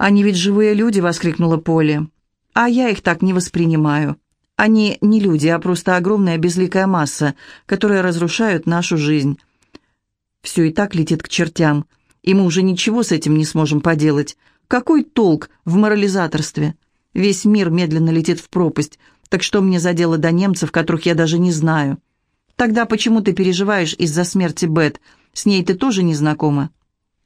«Они ведь живые люди!» — воскликнула Полли. «А я их так не воспринимаю. Они не люди, а просто огромная безликая масса, которая разрушают нашу жизнь. Все и так летит к чертям, и мы уже ничего с этим не сможем поделать. Какой толк в морализаторстве? Весь мир медленно летит в пропасть, так что мне за дело до немцев, которых я даже не знаю? Тогда почему ты переживаешь из-за смерти Бет? С ней ты тоже не знакома?»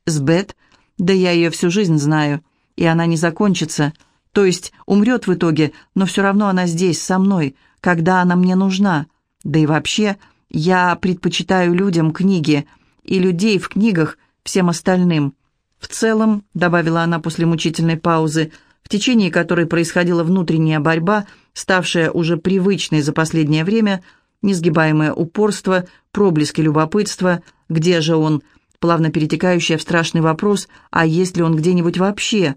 «С Бет? Да я ее всю жизнь знаю, и она не закончится. То есть умрет в итоге, но все равно она здесь, со мной, когда она мне нужна. Да и вообще, я предпочитаю людям книги и людей в книгах всем остальным. В целом, добавила она после мучительной паузы, в течение которой происходила внутренняя борьба, ставшая уже привычной за последнее время, несгибаемое упорство, проблески любопытства, где же он, плавно перетекающая в страшный вопрос, а есть ли он где-нибудь вообще,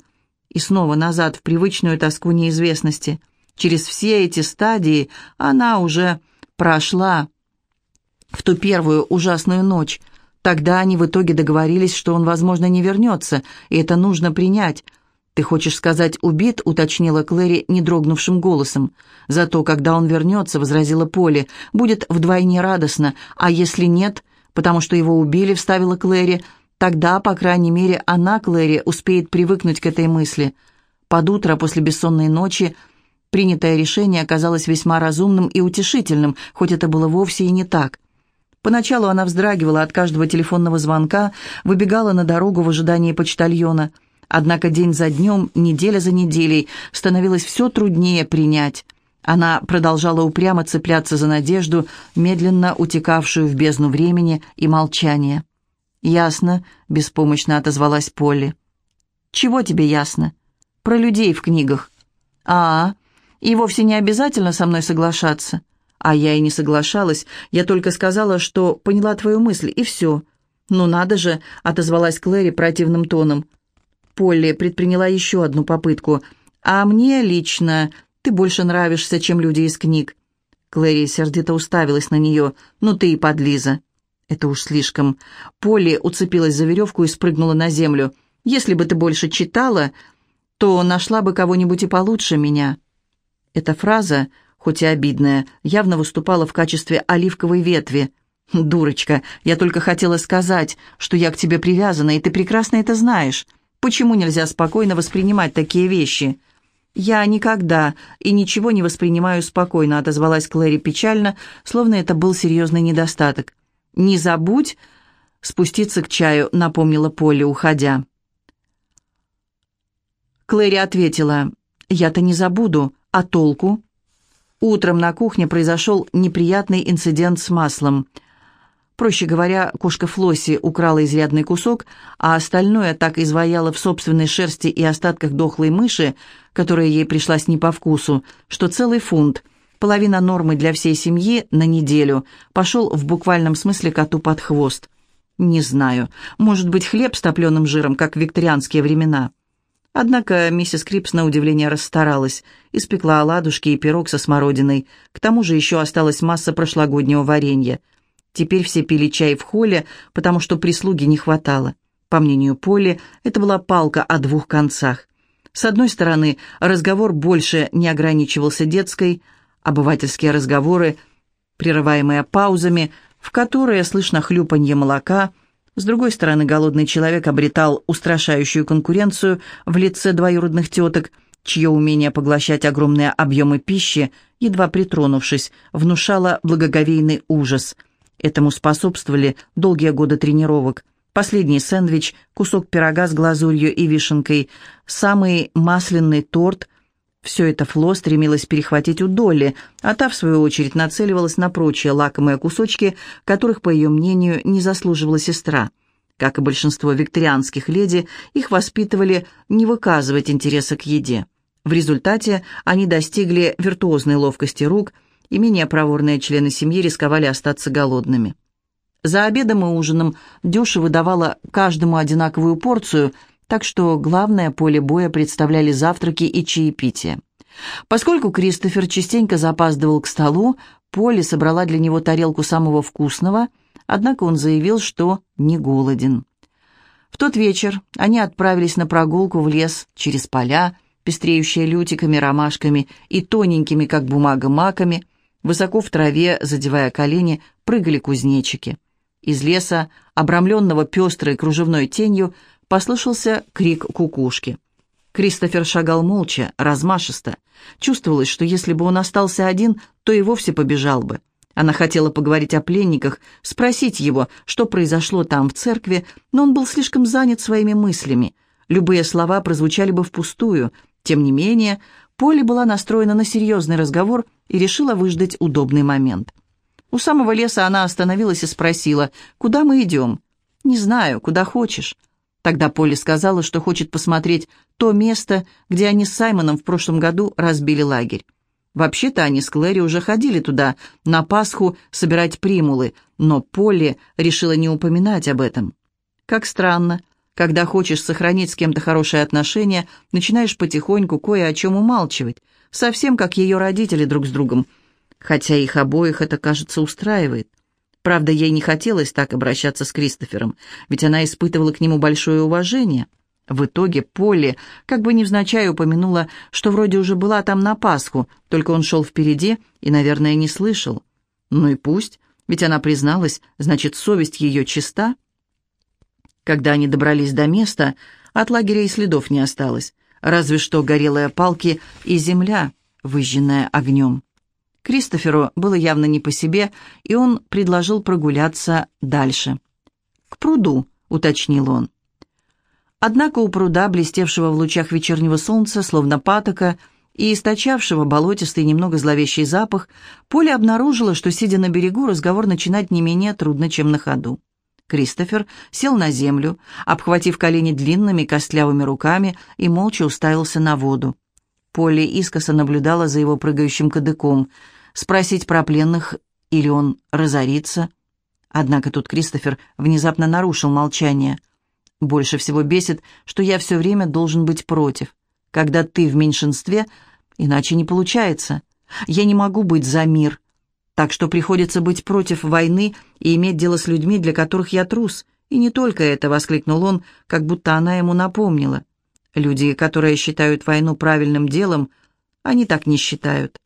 и снова назад в привычную тоску неизвестности. Через все эти стадии она уже прошла в ту первую ужасную ночь. Тогда они в итоге договорились, что он, возможно, не вернется, и это нужно принять. «Ты хочешь сказать, убит?» — уточнила Клэри недрогнувшим голосом. «Зато, когда он вернется», — возразила Полли, — «будет вдвойне радостно, а если нет, потому что его убили», — вставила Клэри, — Тогда, по крайней мере, она, Клэри, успеет привыкнуть к этой мысли. Под утро, после бессонной ночи, принятое решение оказалось весьма разумным и утешительным, хоть это было вовсе и не так. Поначалу она вздрагивала от каждого телефонного звонка, выбегала на дорогу в ожидании почтальона. Однако день за днем, неделя за неделей становилось все труднее принять. Она продолжала упрямо цепляться за надежду, медленно утекавшую в бездну времени и молчания. «Ясно», — беспомощно отозвалась Полли. «Чего тебе ясно?» «Про людей в книгах». «А, и вовсе не обязательно со мной соглашаться». «А я и не соглашалась, я только сказала, что поняла твою мысль, и все». «Ну надо же», — отозвалась Клэри противным тоном. Полли предприняла еще одну попытку. «А мне лично ты больше нравишься, чем люди из книг». Клэри сердито уставилась на нее. «Ну ты и подлиза». Это уж слишком. Полли уцепилась за веревку и спрыгнула на землю. «Если бы ты больше читала, то нашла бы кого-нибудь и получше меня». Эта фраза, хоть и обидная, явно выступала в качестве оливковой ветви. «Дурочка, я только хотела сказать, что я к тебе привязана, и ты прекрасно это знаешь. Почему нельзя спокойно воспринимать такие вещи?» «Я никогда и ничего не воспринимаю спокойно», — отозвалась Клэри печально, словно это был серьезный недостаток. «Не забудь спуститься к чаю», — напомнила Полли, уходя. Клэри ответила, «Я-то не забуду, а толку?» Утром на кухне произошел неприятный инцидент с маслом. Проще говоря, кошка Флосси украла изрядный кусок, а остальное так изваяла в собственной шерсти и остатках дохлой мыши, которая ей пришлась не по вкусу, что целый фунт — половина нормы для всей семьи на неделю, пошел в буквальном смысле коту под хвост. Не знаю, может быть, хлеб с топленым жиром, как в викторианские времена. Однако миссис Крипс на удивление расстаралась, испекла оладушки и пирог со смородиной, к тому же еще осталась масса прошлогоднего варенья. Теперь все пили чай в холле, потому что прислуги не хватало. По мнению Поли, это была палка о двух концах. С одной стороны, разговор больше не ограничивался детской, обывательские разговоры, прерываемые паузами, в которые слышно хлюпанье молока. С другой стороны, голодный человек обретал устрашающую конкуренцию в лице двоюродных теток, чье умение поглощать огромные объемы пищи, едва притронувшись, внушало благоговейный ужас. Этому способствовали долгие годы тренировок. Последний сэндвич, кусок пирога с глазурью и вишенкой, самый масляный торт – все это Фло стремилась перехватить у Долли, а та, в свою очередь, нацеливалась на прочие лакомые кусочки, которых, по ее мнению, не заслуживала сестра. Как и большинство викторианских леди, их воспитывали не выказывать интереса к еде. В результате они достигли виртуозной ловкости рук, и менее проворные члены семьи рисковали остаться голодными. За обедом и ужином Дюша выдавала каждому одинаковую порцию – так что главное поле боя представляли завтраки и чаепитие. Поскольку Кристофер частенько запаздывал к столу, Полли собрала для него тарелку самого вкусного, однако он заявил, что не голоден. В тот вечер они отправились на прогулку в лес через поля, пестреющие лютиками, ромашками и тоненькими, как бумага, маками. Высоко в траве, задевая колени, прыгали кузнечики. Из леса, обрамленного пестрой кружевной тенью, послышался крик кукушки. Кристофер шагал молча, размашисто. Чувствовалось, что если бы он остался один, то и вовсе побежал бы. Она хотела поговорить о пленниках, спросить его, что произошло там в церкви, но он был слишком занят своими мыслями. Любые слова прозвучали бы впустую. Тем не менее, Полли была настроена на серьезный разговор и решила выждать удобный момент. У самого леса она остановилась и спросила, «Куда мы идем?» «Не знаю, куда хочешь». Тогда Полли сказала, что хочет посмотреть то место, где они с Саймоном в прошлом году разбили лагерь. Вообще-то они с Клэри уже ходили туда, на Пасху, собирать примулы, но Полли решила не упоминать об этом. Как странно, когда хочешь сохранить с кем-то хорошие отношения, начинаешь потихоньку кое о чем умалчивать, совсем как ее родители друг с другом, хотя их обоих это, кажется, устраивает. Правда, ей не хотелось так обращаться с Кристофером, ведь она испытывала к нему большое уважение. В итоге Полли как бы невзначай упомянула, что вроде уже была там на Пасху, только он шел впереди и, наверное, не слышал. Ну и пусть, ведь она призналась, значит, совесть ее чиста. Когда они добрались до места, от лагеря и следов не осталось, разве что горелые палки и земля, выжженная огнем. Кристоферу было явно не по себе, и он предложил прогуляться дальше. «К пруду», — уточнил он. Однако у пруда, блестевшего в лучах вечернего солнца, словно патока, и источавшего болотистый немного зловещий запах, Поля обнаружила, что, сидя на берегу, разговор начинать не менее трудно, чем на ходу. Кристофер сел на землю, обхватив колени длинными костлявыми руками и молча уставился на воду. Полли искоса наблюдала за его прыгающим кадыком — спросить про пленных или он разорится. Однако тут Кристофер внезапно нарушил молчание. «Больше всего бесит, что я все время должен быть против. Когда ты в меньшинстве, иначе не получается. Я не могу быть за мир, так что приходится быть против войны и иметь дело с людьми, для которых я трус. И не только это», — воскликнул он, как будто она ему напомнила. «Люди, которые считают войну правильным делом, они так не считают.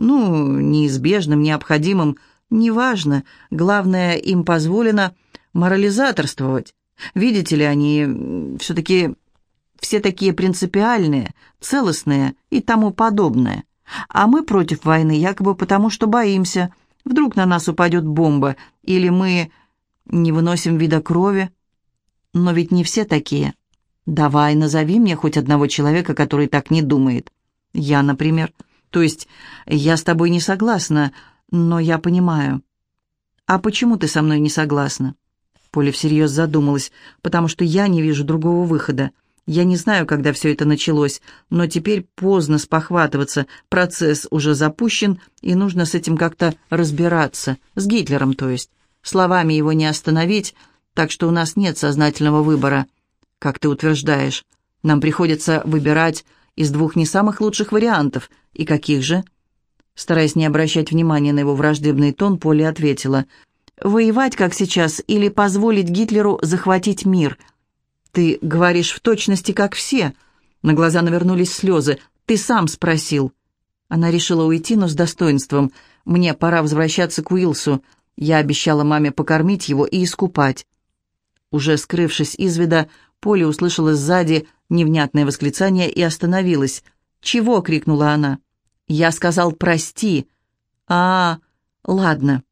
Ну, неизбежным, необходимым, неважно. Главное, им позволено морализаторствовать. Видите ли, они все-таки все такие принципиальные, целостные и тому подобное. А мы против войны якобы потому, что боимся. Вдруг на нас упадет бомба, или мы не выносим вида крови. Но ведь не все такие. Давай, назови мне хоть одного человека, который так не думает. Я, например. То есть я с тобой не согласна, но я понимаю. А почему ты со мной не согласна? Поля всерьез задумалась, потому что я не вижу другого выхода. Я не знаю, когда все это началось, но теперь поздно спохватываться, процесс уже запущен, и нужно с этим как-то разбираться, с Гитлером, то есть. Словами его не остановить, так что у нас нет сознательного выбора. Как ты утверждаешь, нам приходится выбирать из двух не самых лучших вариантов. И каких же? Стараясь не обращать внимания на его враждебный тон, Полли ответила. «Воевать, как сейчас, или позволить Гитлеру захватить мир? Ты говоришь в точности, как все». На глаза навернулись слезы. «Ты сам спросил». Она решила уйти, но с достоинством. «Мне пора возвращаться к Уилсу. Я обещала маме покормить его и искупать». Уже скрывшись из вида, Поле услышала сзади невнятное восклицание и остановилась. «Чего?» — крикнула она. «Я сказал, прости». «А, ладно».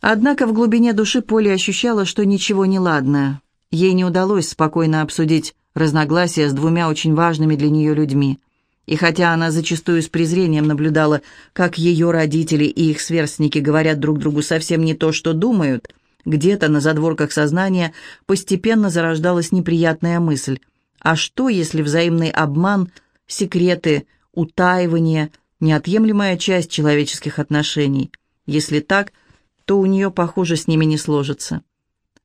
Однако в глубине души Поле ощущала, что ничего не ладно. Ей не удалось спокойно обсудить разногласия с двумя очень важными для нее людьми. И хотя она зачастую с презрением наблюдала, как ее родители и их сверстники говорят друг другу совсем не то, что думают — где-то на задворках сознания постепенно зарождалась неприятная мысль. А что, если взаимный обман, секреты, утаивание – неотъемлемая часть человеческих отношений? Если так, то у нее, похоже, с ними не сложится.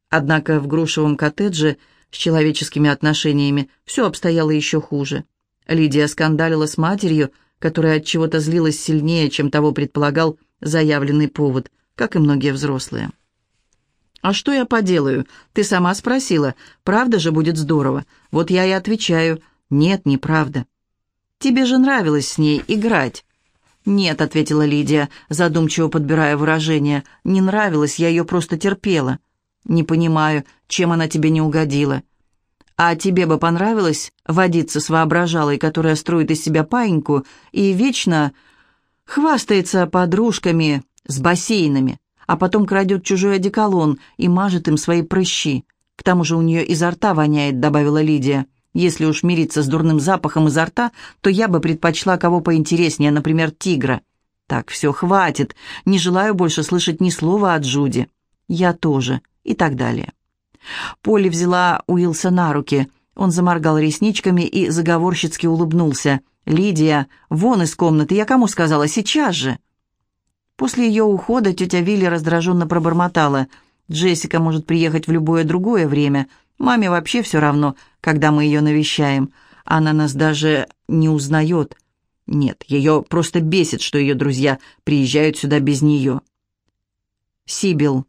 Однако в грушевом коттедже с человеческими отношениями все обстояло еще хуже. Лидия скандалила с матерью, которая от чего-то злилась сильнее, чем того предполагал заявленный повод, как и многие взрослые. «А что я поделаю? Ты сама спросила. Правда же будет здорово? Вот я и отвечаю. Нет, неправда». «Тебе же нравилось с ней играть». «Нет», — ответила Лидия, задумчиво подбирая выражение. «Не нравилось, я ее просто терпела». «Не понимаю, чем она тебе не угодила». «А тебе бы понравилось водиться с воображалой, которая строит из себя паиньку и вечно хвастается подружками с бассейнами, а потом крадет чужой одеколон и мажет им свои прыщи? К тому же у нее изо рта воняет», — добавила Лидия. Если уж мириться с дурным запахом изо рта, то я бы предпочла кого поинтереснее, например, тигра. Так, все, хватит. Не желаю больше слышать ни слова от Джуди. Я тоже. И так далее. Полли взяла Уилса на руки. Он заморгал ресничками и заговорщицки улыбнулся. «Лидия, вон из комнаты, я кому сказала, сейчас же!» После ее ухода тетя Вилли раздраженно пробормотала. «Джессика может приехать в любое другое время. Маме вообще все равно, когда мы ее навещаем. Она нас даже не узнает. Нет, ее просто бесит, что ее друзья приезжают сюда без нее. Сибил,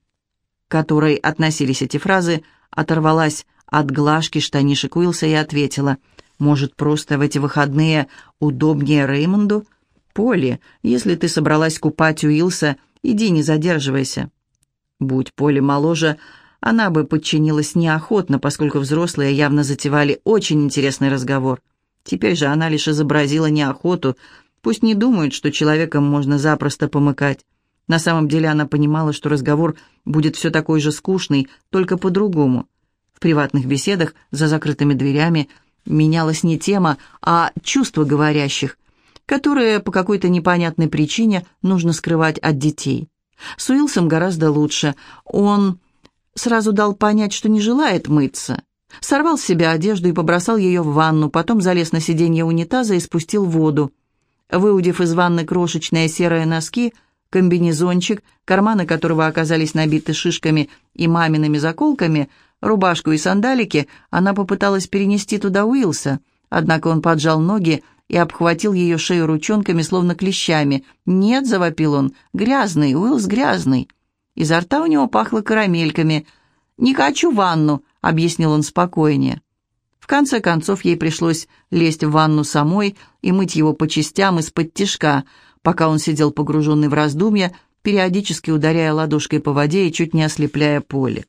к которой относились эти фразы, оторвалась от глажки штанишек Уилса и ответила, «Может, просто в эти выходные удобнее Реймонду? Поли, если ты собралась купать Уилса, иди, не задерживайся». Будь Поли моложе, она бы подчинилась неохотно, поскольку взрослые явно затевали очень интересный разговор. Теперь же она лишь изобразила неохоту, пусть не думают, что человеком можно запросто помыкать. На самом деле она понимала, что разговор будет все такой же скучный, только по-другому. В приватных беседах за закрытыми дверями менялась не тема, а чувства говорящих, которые по какой-то непонятной причине нужно скрывать от детей. С Уилсом гораздо лучше. Он сразу дал понять, что не желает мыться. Сорвал с себя одежду и побросал ее в ванну, потом залез на сиденье унитаза и спустил воду. Выудив из ванны крошечные серые носки, комбинезончик, карманы которого оказались набиты шишками и мамиными заколками, рубашку и сандалики, она попыталась перенести туда Уилса, однако он поджал ноги и обхватил ее шею ручонками, словно клещами. «Нет», — завопил он, — «грязный, Уилс грязный». Изо рта у него пахло карамельками. «Не хочу ванну», — объяснил он спокойнее. В конце концов, ей пришлось лезть в ванну самой и мыть его по частям из-под тишка, пока он сидел погруженный в раздумья, периодически ударяя ладошкой по воде и чуть не ослепляя поле.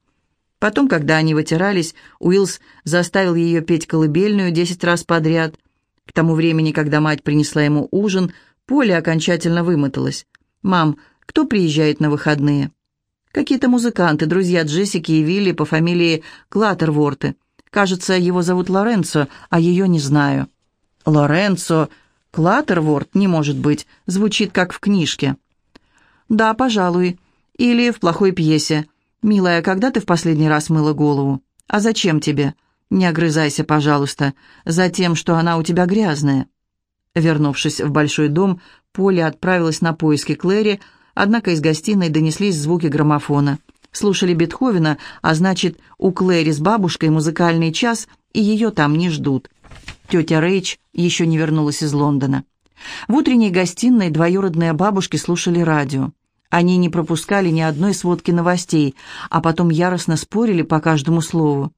Потом, когда они вытирались, Уиллс заставил ее петь колыбельную десять раз подряд. К тому времени, когда мать принесла ему ужин, Поле окончательно вымоталась. «Мам, кто приезжает на выходные?» Какие-то музыканты, друзья Джессики и Вилли по фамилии Клаттерворты. Кажется, его зовут Лоренцо, а ее не знаю. Лоренцо Клаттерворт не может быть, звучит как в книжке. Да, пожалуй. Или в плохой пьесе. «Милая, когда ты в последний раз мыла голову? А зачем тебе? Не огрызайся, пожалуйста. За тем, что она у тебя грязная». Вернувшись в большой дом, Поля отправилась на поиски Клэри, Однако из гостиной донеслись звуки граммофона. Слушали Бетховена, а значит, у Клэри с бабушкой музыкальный час, и ее там не ждут. Тетя Рэйч еще не вернулась из Лондона. В утренней гостиной двоюродные бабушки слушали радио. Они не пропускали ни одной сводки новостей, а потом яростно спорили по каждому слову.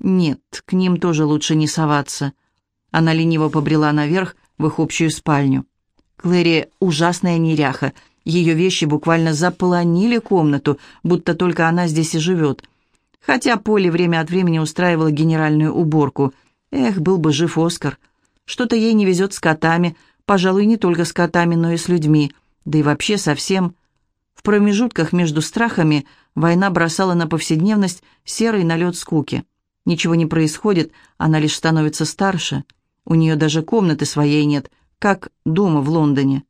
Нет, к ним тоже лучше не соваться. Она лениво побрела наверх в их общую спальню. Клэри ужасная неряха, ее вещи буквально заполонили комнату, будто только она здесь и живет. Хотя Поле время от времени устраивала генеральную уборку. Эх, был бы жив Оскар. Что-то ей не везет с котами, пожалуй, не только с котами, но и с людьми, да и вообще совсем. В промежутках между страхами война бросала на повседневность серый налет скуки. Ничего не происходит, она лишь становится старше. У нее даже комнаты своей нет, как дома в Лондоне.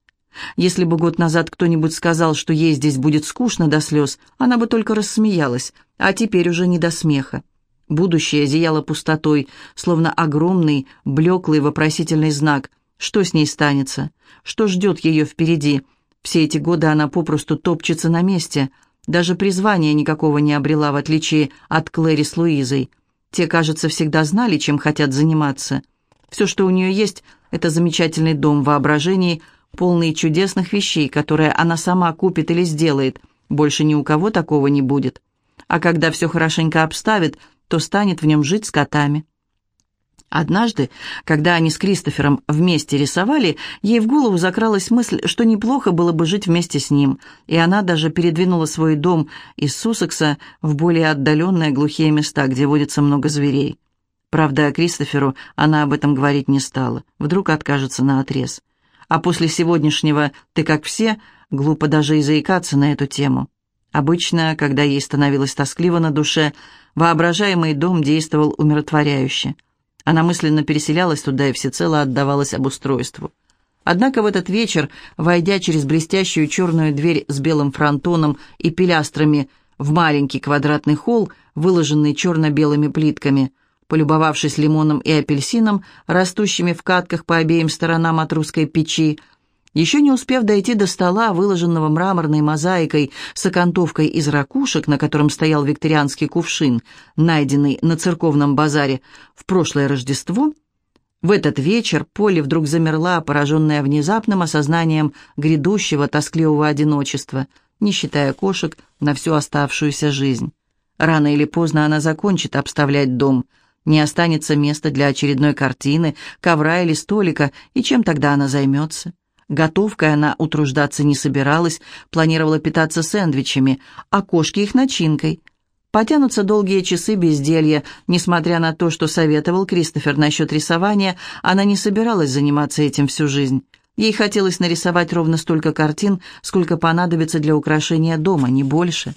Если бы год назад кто-нибудь сказал, что ей здесь будет скучно до слез, она бы только рассмеялась, а теперь уже не до смеха. Будущее зияло пустотой, словно огромный, блеклый вопросительный знак. Что с ней станется? Что ждет ее впереди? Все эти годы она попросту топчется на месте. Даже призвания никакого не обрела, в отличие от Клэри с Луизой. Те, кажется, всегда знали, чем хотят заниматься. Все, что у нее есть, это замечательный дом в воображении – полный чудесных вещей, которые она сама купит или сделает. Больше ни у кого такого не будет. а когда все хорошенько обставит, то станет в нем жить с котами. Однажды, когда они с Кристофером вместе рисовали, ей в голову закралась мысль, что неплохо было бы жить вместе с ним, и она даже передвинула свой дом из Суссекса в более отдаленные глухие места, где водится много зверей. Правда, Кристоферу она об этом говорить не стала, вдруг откажется на отрез. А после сегодняшнего «ты как все» глупо даже и заикаться на эту тему. Обычно, когда ей становилось тоскливо на душе, воображаемый дом действовал умиротворяюще – она мысленно переселялась туда и всецело отдавалась обустройству. Однако в этот вечер, войдя через блестящую черную дверь с белым фронтоном и пилястрами в маленький квадратный холл, выложенный черно-белыми плитками, полюбовавшись лимоном и апельсином, растущими в катках по обеим сторонам от русской печи, еще не успев дойти до стола, выложенного мраморной мозаикой с окантовкой из ракушек, на котором стоял викторианский кувшин, найденный на церковном базаре в прошлое Рождество, в этот вечер Поле вдруг замерла, пораженная внезапным осознанием грядущего тоскливого одиночества, не считая кошек на всю оставшуюся жизнь. Рано или поздно она закончит обставлять дом. Не останется места для очередной картины, ковра или столика, и чем тогда она займется? Готовкой она утруждаться не собиралась, планировала питаться сэндвичами, а кошки их начинкой. Потянутся долгие часы безделья. Несмотря на то, что советовал Кристофер насчет рисования, она не собиралась заниматься этим всю жизнь. Ей хотелось нарисовать ровно столько картин, сколько понадобится для украшения дома, не больше.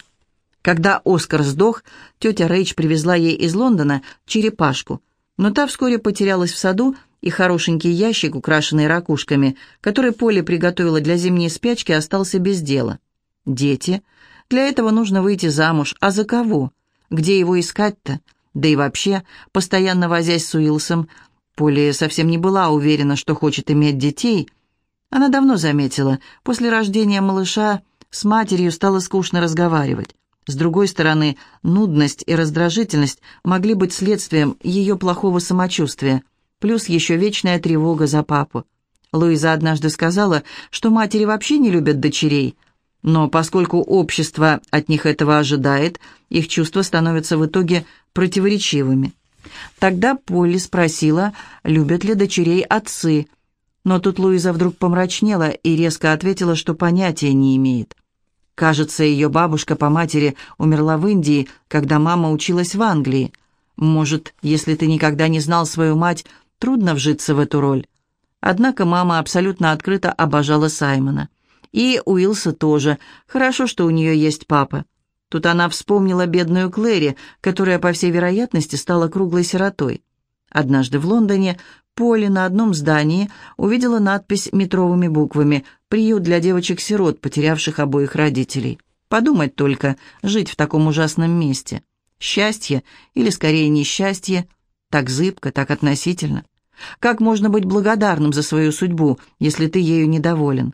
Когда Оскар сдох, тетя Рэйч привезла ей из Лондона черепашку, но та вскоре потерялась в саду, и хорошенький ящик, украшенный ракушками, который Поле приготовила для зимней спячки, остался без дела. Дети. Для этого нужно выйти замуж. А за кого? Где его искать-то? Да и вообще, постоянно возясь с Уилсом, Поле совсем не была уверена, что хочет иметь детей. Она давно заметила, после рождения малыша с матерью стало скучно разговаривать. С другой стороны, нудность и раздражительность могли быть следствием ее плохого самочувствия – плюс еще вечная тревога за папу. Луиза однажды сказала, что матери вообще не любят дочерей, но поскольку общество от них этого ожидает, их чувства становятся в итоге противоречивыми. Тогда Полли спросила, любят ли дочерей отцы, но тут Луиза вдруг помрачнела и резко ответила, что понятия не имеет. Кажется, ее бабушка по матери умерла в Индии, когда мама училась в Англии. Может, если ты никогда не знал свою мать, Трудно вжиться в эту роль. Однако мама абсолютно открыто обожала Саймона. И Уилса тоже. Хорошо, что у нее есть папа. Тут она вспомнила бедную Клэри, которая, по всей вероятности, стала круглой сиротой. Однажды в Лондоне Поле на одном здании увидела надпись метровыми буквами «Приют для девочек-сирот, потерявших обоих родителей». Подумать только, жить в таком ужасном месте. Счастье, или скорее несчастье, так зыбко, так относительно. Как можно быть благодарным за свою судьбу, если ты ею недоволен?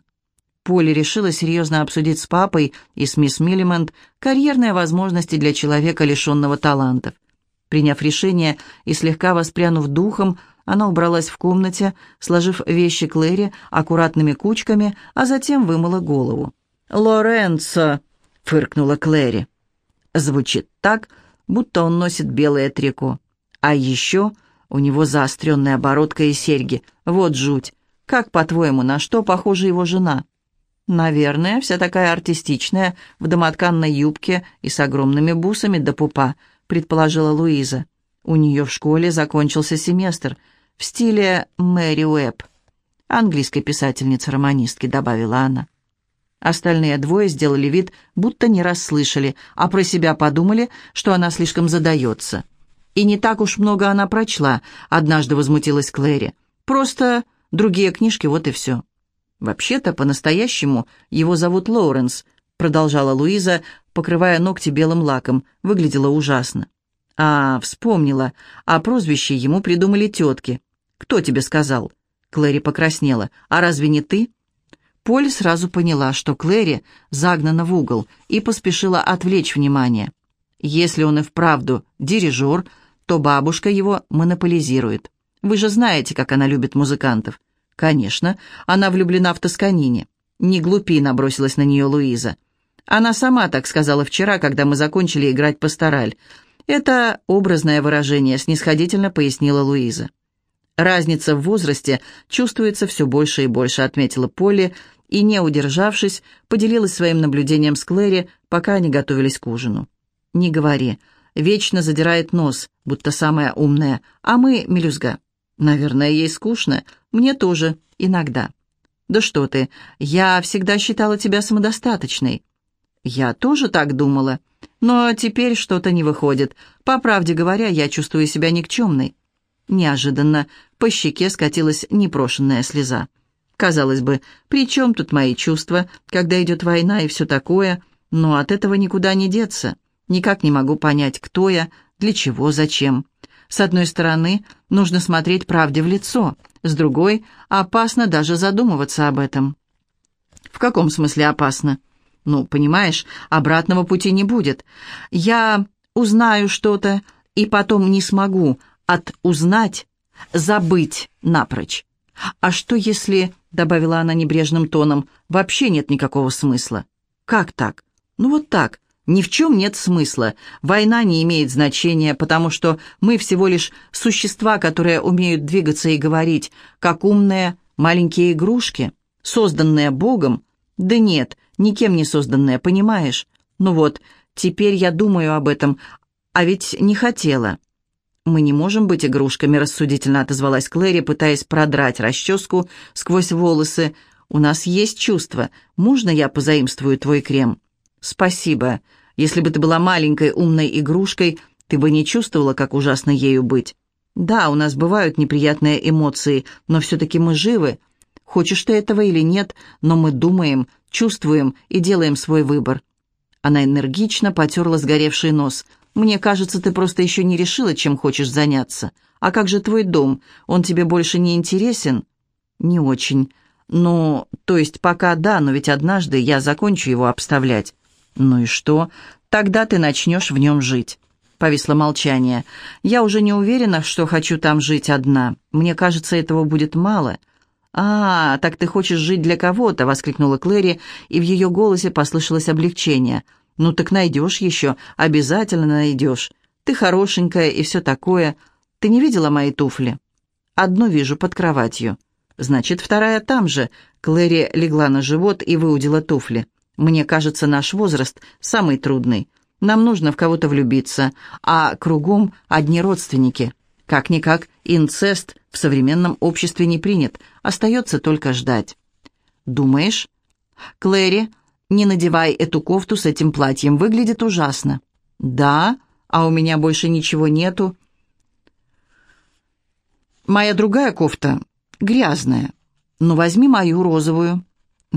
Поли решила серьезно обсудить с папой и с мисс Миллимент карьерные возможности для человека, лишенного талантов. Приняв решение и слегка воспрянув духом, она убралась в комнате, сложив вещи Клэри аккуратными кучками, а затем вымыла голову. «Лоренцо!» — фыркнула Клэри. Звучит так, будто он носит белое трико. А еще у него заостренная оборотка и серьги. Вот жуть. Как, по-твоему, на что похожа его жена? Наверное, вся такая артистичная, в домотканной юбке и с огромными бусами до пупа, предположила Луиза. У нее в школе закончился семестр в стиле Мэри Уэбб. Английской писательницы-романистки, добавила она. Остальные двое сделали вид, будто не расслышали, а про себя подумали, что она слишком задается. И не так уж много она прочла, однажды возмутилась Клэри. Просто другие книжки, вот и все. Вообще-то, по-настоящему, его зовут Лоуренс, продолжала Луиза, покрывая ногти белым лаком. Выглядело ужасно. А, вспомнила. А прозвище ему придумали тетки. Кто тебе сказал? Клэри покраснела. А разве не ты? Поль сразу поняла, что Клэри загнана в угол, и поспешила отвлечь внимание. Если он и вправду дирижер, то бабушка его монополизирует. Вы же знаете, как она любит музыкантов. Конечно, она влюблена в Тосканине. Не глупи, набросилась на нее Луиза. Она сама так сказала вчера, когда мы закончили играть пастораль. Это образное выражение, снисходительно пояснила Луиза. Разница в возрасте чувствуется все больше и больше, отметила Полли, и, не удержавшись, поделилась своим наблюдением с Клэри, пока они готовились к ужину. «Не говори. Вечно задирает нос, будто самая умная, а мы — мелюзга. Наверное, ей скучно. Мне тоже. Иногда». «Да что ты, я всегда считала тебя самодостаточной». «Я тоже так думала. Но теперь что-то не выходит. По правде говоря, я чувствую себя никчемной». Неожиданно по щеке скатилась непрошенная слеза. Казалось бы, при чем тут мои чувства, когда идет война и все такое, но от этого никуда не деться. Никак не могу понять, кто я, для чего, зачем. С одной стороны, нужно смотреть правде в лицо, с другой, опасно даже задумываться об этом. В каком смысле опасно? Ну, понимаешь, обратного пути не будет. Я узнаю что-то и потом не смогу от узнать забыть напрочь. А что если, добавила она небрежным тоном, вообще нет никакого смысла? Как так? Ну вот так. Ни в чем нет смысла. Война не имеет значения, потому что мы всего лишь существа, которые умеют двигаться и говорить, как умные маленькие игрушки, созданные Богом. Да нет, никем не созданные, понимаешь? Ну вот, теперь я думаю об этом, а ведь не хотела. «Мы не можем быть игрушками», — рассудительно отозвалась Клэри, пытаясь продрать расческу сквозь волосы. «У нас есть чувства. Можно я позаимствую твой крем?» «Спасибо. Если бы ты была маленькой умной игрушкой, ты бы не чувствовала, как ужасно ею быть. Да, у нас бывают неприятные эмоции, но все-таки мы живы. Хочешь ты этого или нет, но мы думаем, чувствуем и делаем свой выбор». Она энергично потерла сгоревший нос — мне кажется, ты просто еще не решила, чем хочешь заняться. А как же твой дом? Он тебе больше не интересен?» «Не очень. Ну, то есть пока да, но ведь однажды я закончу его обставлять». «Ну и что? Тогда ты начнешь в нем жить». Повисло молчание. «Я уже не уверена, что хочу там жить одна. Мне кажется, этого будет мало». «А, так ты хочешь жить для кого-то!» — воскликнула Клэри, и в ее голосе послышалось облегчение — «Ну так найдешь еще, обязательно найдешь. Ты хорошенькая и все такое. Ты не видела мои туфли?» «Одну вижу под кроватью». «Значит, вторая там же». Клэри легла на живот и выудила туфли. «Мне кажется, наш возраст самый трудный. Нам нужно в кого-то влюбиться, а кругом одни родственники. Как-никак, инцест в современном обществе не принят, остается только ждать». «Думаешь?» Клэри не надевай эту кофту с этим платьем, выглядит ужасно». «Да, а у меня больше ничего нету». «Моя другая кофта грязная. Ну, возьми мою розовую».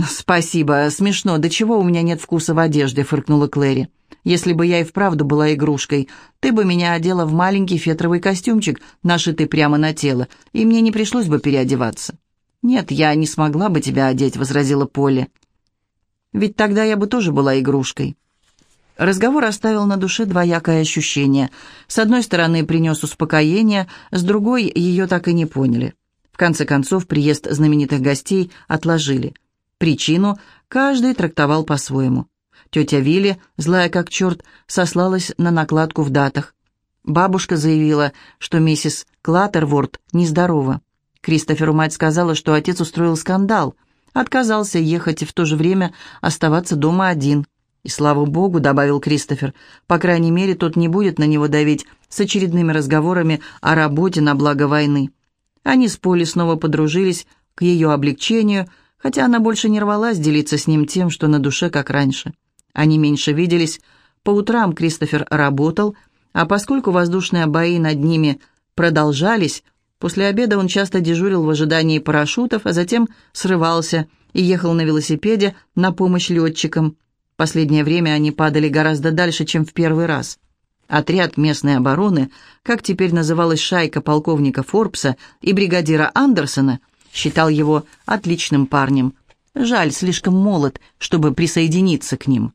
«Спасибо, смешно. До чего у меня нет вкуса в одежде?» — фыркнула Клэри. «Если бы я и вправду была игрушкой, ты бы меня одела в маленький фетровый костюмчик, нашитый прямо на тело, и мне не пришлось бы переодеваться». «Нет, я не смогла бы тебя одеть», — возразила Полли. Ведь тогда я бы тоже была игрушкой. Разговор оставил на душе двоякое ощущение. С одной стороны, принес успокоение, с другой, ее так и не поняли. В конце концов, приезд знаменитых гостей отложили. Причину каждый трактовал по-своему. Тетя Вилли, злая как черт, сослалась на накладку в датах. Бабушка заявила, что миссис Клаттерворд нездорова. Кристоферу мать сказала, что отец устроил скандал – Отказался ехать и в то же время оставаться дома один. И слава богу, добавил Кристофер, по крайней мере, тот не будет на него давить с очередными разговорами о работе на благо войны. Они с Поли снова подружились к ее облегчению, хотя она больше не рвалась делиться с ним тем, что на душе, как раньше. Они меньше виделись. По утрам Кристофер работал, а поскольку воздушные бои над ними продолжались, После обеда он часто дежурил в ожидании парашютов, а затем срывался и ехал на велосипеде на помощь летчикам. Последнее время они падали гораздо дальше, чем в первый раз. Отряд местной обороны, как теперь называлась шайка полковника Форбса и бригадира Андерсона, считал его отличным парнем. Жаль, слишком молод, чтобы присоединиться к ним.